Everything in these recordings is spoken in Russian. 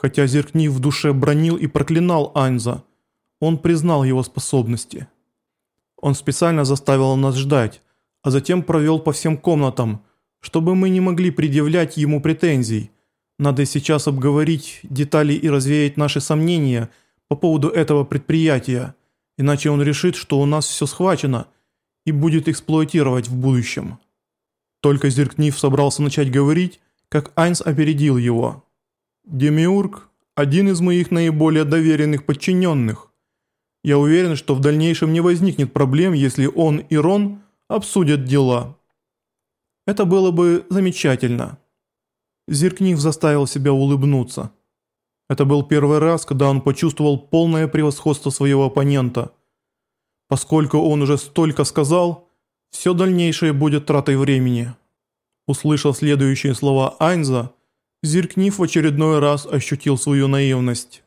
Хотя Зеркнив в душе бронил и проклинал Айнза, он признал его способности. Он специально заставил нас ждать, а затем провел по всем комнатам, чтобы мы не могли предъявлять ему претензий. Надо сейчас обговорить детали и развеять наши сомнения по поводу этого предприятия, иначе он решит, что у нас все схвачено и будет эксплуатировать в будущем. Только Зеркнив собрался начать говорить, как Айнс опередил его. «Демиург – один из моих наиболее доверенных подчиненных. Я уверен, что в дальнейшем не возникнет проблем, если он и Рон обсудят дела». Это было бы замечательно. Зеркнив заставил себя улыбнуться. Это был первый раз, когда он почувствовал полное превосходство своего оппонента. Поскольку он уже столько сказал, все дальнейшее будет тратой времени. Услышав следующие слова Айнза, Зеркнив в очередной раз ощутил свою наивность.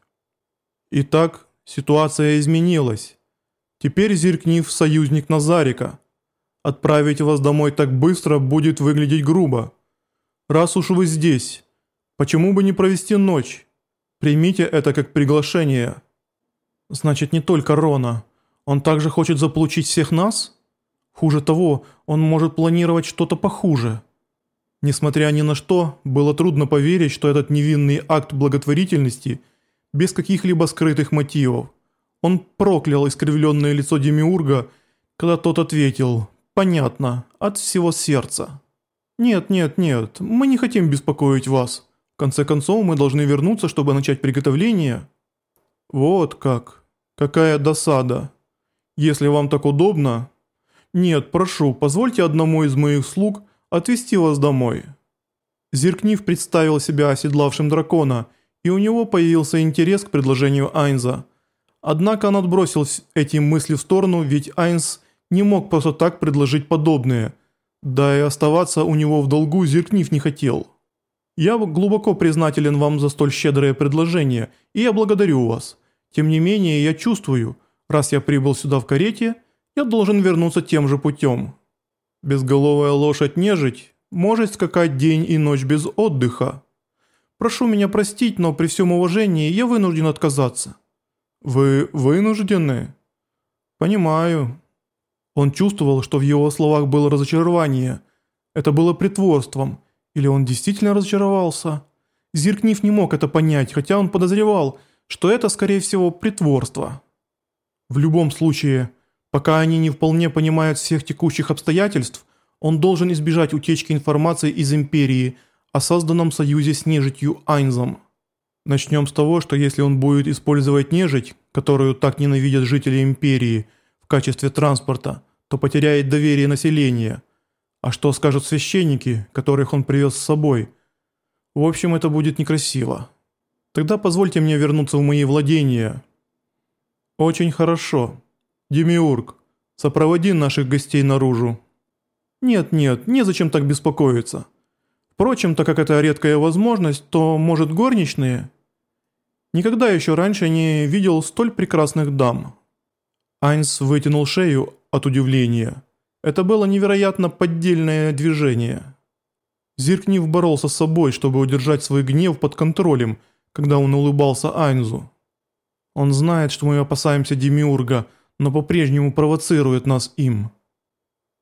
Итак, ситуация изменилась. Теперь Зеркнив союзник Назарика. Отправить вас домой так быстро будет выглядеть грубо. Раз уж вы здесь, почему бы не провести ночь? Примите это как приглашение. Значит, не только Рона. Он также хочет заполучить всех нас? Хуже того, он может планировать что-то похуже. Несмотря ни на что, было трудно поверить, что этот невинный акт благотворительности без каких-либо скрытых мотивов. Он проклял искривленное лицо Демиурга, когда тот ответил «Понятно, от всего сердца». «Нет, нет, нет, мы не хотим беспокоить вас. В конце концов, мы должны вернуться, чтобы начать приготовление». «Вот как. Какая досада. Если вам так удобно...» «Нет, прошу, позвольте одному из моих слуг отвезти вас домой». Зеркнив представил себя оседлавшим дракона, и у него появился интерес к предложению Айнза. Однако он отбросил эти мысли в сторону, ведь Айнс не мог просто так предложить подобное, да и оставаться у него в долгу Зеркнив не хотел. «Я глубоко признателен вам за столь щедрое предложение, и я благодарю вас. Тем не менее, я чувствую, раз я прибыл сюда в карете, я должен вернуться тем же путем. Безголовая лошадь-нежить может скакать день и ночь без отдыха. Прошу меня простить, но при всем уважении я вынужден отказаться». «Вы вынуждены?» «Понимаю». Он чувствовал, что в его словах было разочарование. Это было притворством. Или он действительно разочаровался? Зиркнив не мог это понять, хотя он подозревал, что это, скорее всего, притворство. В любом случае, Пока они не вполне понимают всех текущих обстоятельств, он должен избежать утечки информации из Империи о созданном союзе с нежитью Айнзом. Начнем с того, что если он будет использовать нежить, которую так ненавидят жители Империи, в качестве транспорта, то потеряет доверие населения. А что скажут священники, которых он привез с собой? В общем, это будет некрасиво. Тогда позвольте мне вернуться в мои владения. Очень хорошо. «Демиург, сопроводи наших гостей наружу». «Нет-нет, незачем так беспокоиться. Впрочем, так как это редкая возможность, то, может, горничные?» Никогда еще раньше не видел столь прекрасных дам. Айнс вытянул шею от удивления. Это было невероятно поддельное движение. Зиркнив боролся с собой, чтобы удержать свой гнев под контролем, когда он улыбался Айнзу. Он знает, что мы опасаемся Демиурга – но по-прежнему провоцирует нас им.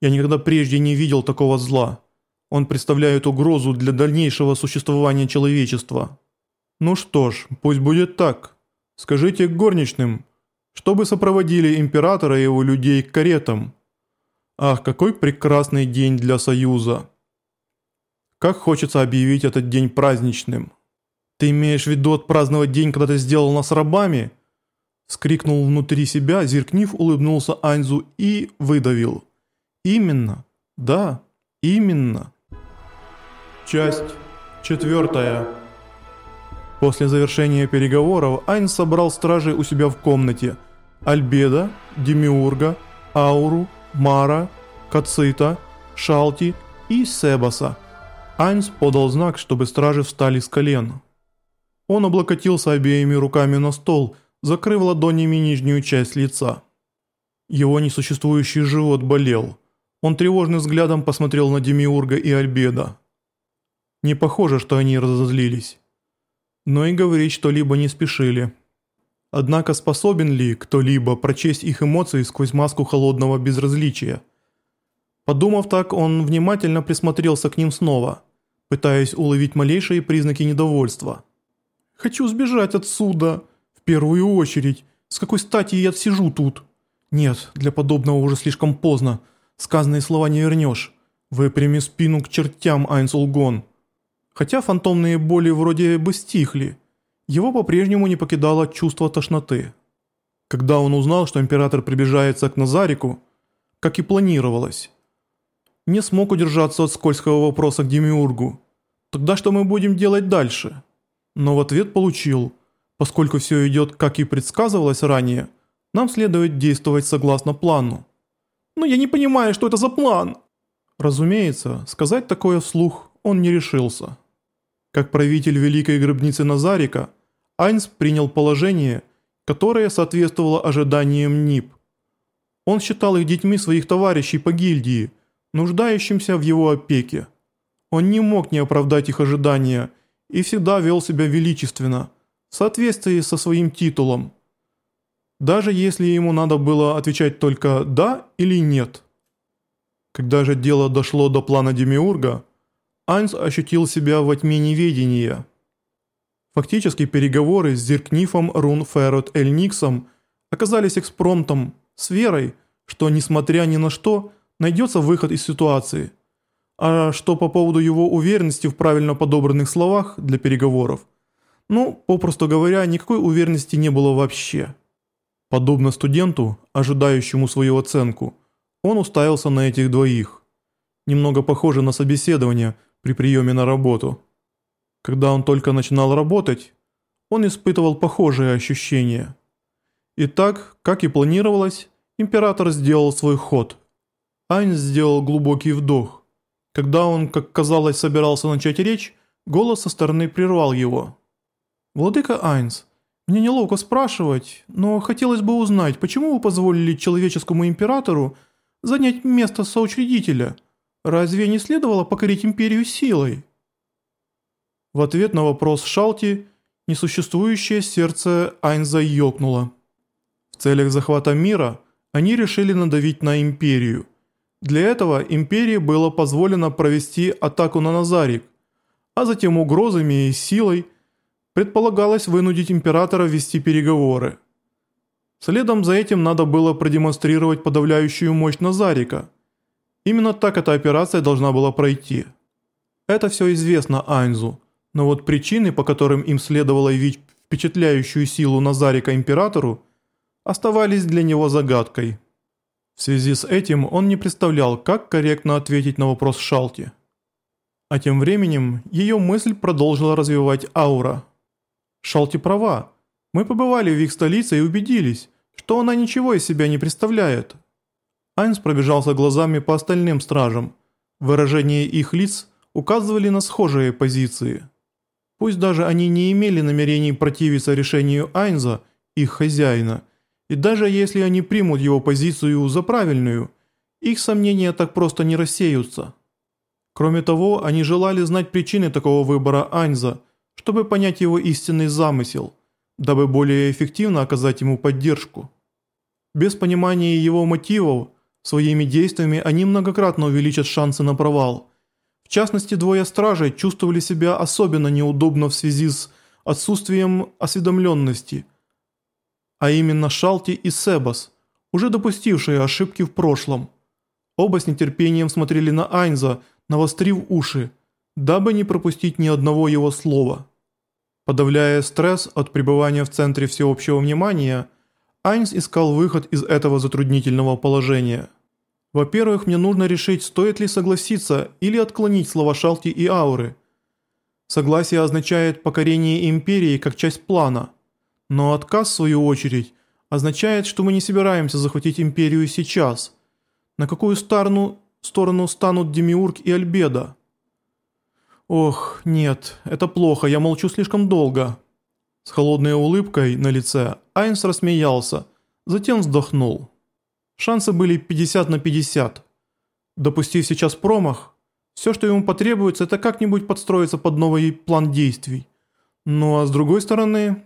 Я никогда прежде не видел такого зла. Он представляет угрозу для дальнейшего существования человечества. Ну что ж, пусть будет так. Скажите горничным, чтобы сопроводили императора и его людей к каретам. Ах, какой прекрасный день для Союза. Как хочется объявить этот день праздничным. Ты имеешь в виду отпраздновать день, когда ты сделал нас рабами? Скрикнул внутри себя, Зеркнив улыбнулся Аньзу и выдавил. «Именно. Да, именно». Часть четвертая. После завершения переговоров Айнс собрал стражей у себя в комнате. Альбеда, Демиурга, Ауру, Мара, Кацита, Шалти и Себаса. Айнс подал знак, чтобы стражи встали с колен. Он облокотился обеими руками на стол – закрыв ладонями нижнюю часть лица. Его несуществующий живот болел. Он тревожным взглядом посмотрел на Демиурга и Альбеда. Не похоже, что они разозлились. но и говорить что-либо не спешили. Однако способен ли кто-либо прочесть их эмоции сквозь маску холодного безразличия? Подумав так, он внимательно присмотрелся к ним снова, пытаясь уловить малейшие признаки недовольства. «Хочу сбежать отсюда, первую очередь. С какой стати я сижу тут?» «Нет, для подобного уже слишком поздно. Сказанные слова не вернешь. Выпрями спину к чертям, Айнсулгон». Хотя фантомные боли вроде бы стихли, его по-прежнему не покидало чувство тошноты. Когда он узнал, что император приближается к Назарику, как и планировалось, не смог удержаться от скользкого вопроса к Демиургу. «Тогда что мы будем делать дальше?» Но в ответ получил, поскольку все идет, как и предсказывалось ранее, нам следует действовать согласно плану. «Но я не понимаю, что это за план!» Разумеется, сказать такое вслух он не решился. Как правитель Великой Гробницы Назарика, Айнс принял положение, которое соответствовало ожиданиям НИП. Он считал их детьми своих товарищей по гильдии, нуждающимся в его опеке. Он не мог не оправдать их ожидания и всегда вел себя величественно, в соответствии со своим титулом. Даже если ему надо было отвечать только «да» или «нет». Когда же дело дошло до плана Демиурга – Айнс ощутил себя во тьме неведения. Фактически переговоры с Зиркнифом Рун Феррот Эль Никсом оказались экспромтом с верой, что, несмотря ни на что, найдется выход из ситуации. А что по поводу его уверенности в правильно подобранных словах для переговоров? Ну, попросту говоря, никакой уверенности не было вообще. Подобно студенту, ожидающему свою оценку, он уставился на этих двоих. Немного похоже на собеседование – при приеме на работу. Когда он только начинал работать, он испытывал похожие ощущения. И так, как и планировалось, император сделал свой ход. Айнс сделал глубокий вдох. Когда он, как казалось, собирался начать речь, голос со стороны прервал его. «Владыка Айнс, мне неловко спрашивать, но хотелось бы узнать, почему вы позволили человеческому императору занять место соучредителя?» Разве не следовало покорить империю силой? В ответ на вопрос Шалти несуществующее сердце Айнза ёкнуло. В целях захвата мира они решили надавить на империю. Для этого империи было позволено провести атаку на Назарик, а затем угрозами и силой предполагалось вынудить императора вести переговоры. Следом за этим надо было продемонстрировать подавляющую мощь Назарика – Именно так эта операция должна была пройти. Это все известно Айнзу, но вот причины, по которым им следовало явить впечатляющую силу Назарика императору, оставались для него загадкой. В связи с этим он не представлял, как корректно ответить на вопрос Шалти. А тем временем ее мысль продолжила развивать аура. Шалти права. Мы побывали в их столице и убедились, что она ничего из себя не представляет. Айнс пробежался глазами по остальным стражам. Выражения их лиц указывали на схожие позиции. Пусть даже они не имели намерений противиться решению Айнза, их хозяина, и даже если они примут его позицию за правильную, их сомнения так просто не рассеются. Кроме того, они желали знать причины такого выбора Айнза, чтобы понять его истинный замысел, дабы более эффективно оказать ему поддержку. Без понимания его мотивов – Своими действиями они многократно увеличат шансы на провал. В частности, двое стражей чувствовали себя особенно неудобно в связи с отсутствием осведомленности, а именно Шалти и Себас, уже допустившие ошибки в прошлом. Оба с нетерпением смотрели на Айнза, навострив уши, дабы не пропустить ни одного его слова. Подавляя стресс от пребывания в центре всеобщего внимания – Айнс искал выход из этого затруднительного положения. Во-первых, мне нужно решить, стоит ли согласиться или отклонить слова Шалти и Ауры. Согласие означает покорение империи как часть плана. Но отказ, в свою очередь, означает, что мы не собираемся захватить империю сейчас. На какую сторону, сторону станут Демиург и Альбеда? Ох, нет, это плохо, я молчу слишком долго. С холодной улыбкой на лице Айнс рассмеялся, затем вздохнул. Шансы были 50 на 50. Допустив сейчас промах, все, что ему потребуется, это как-нибудь подстроиться под новый план действий. Ну а с другой стороны,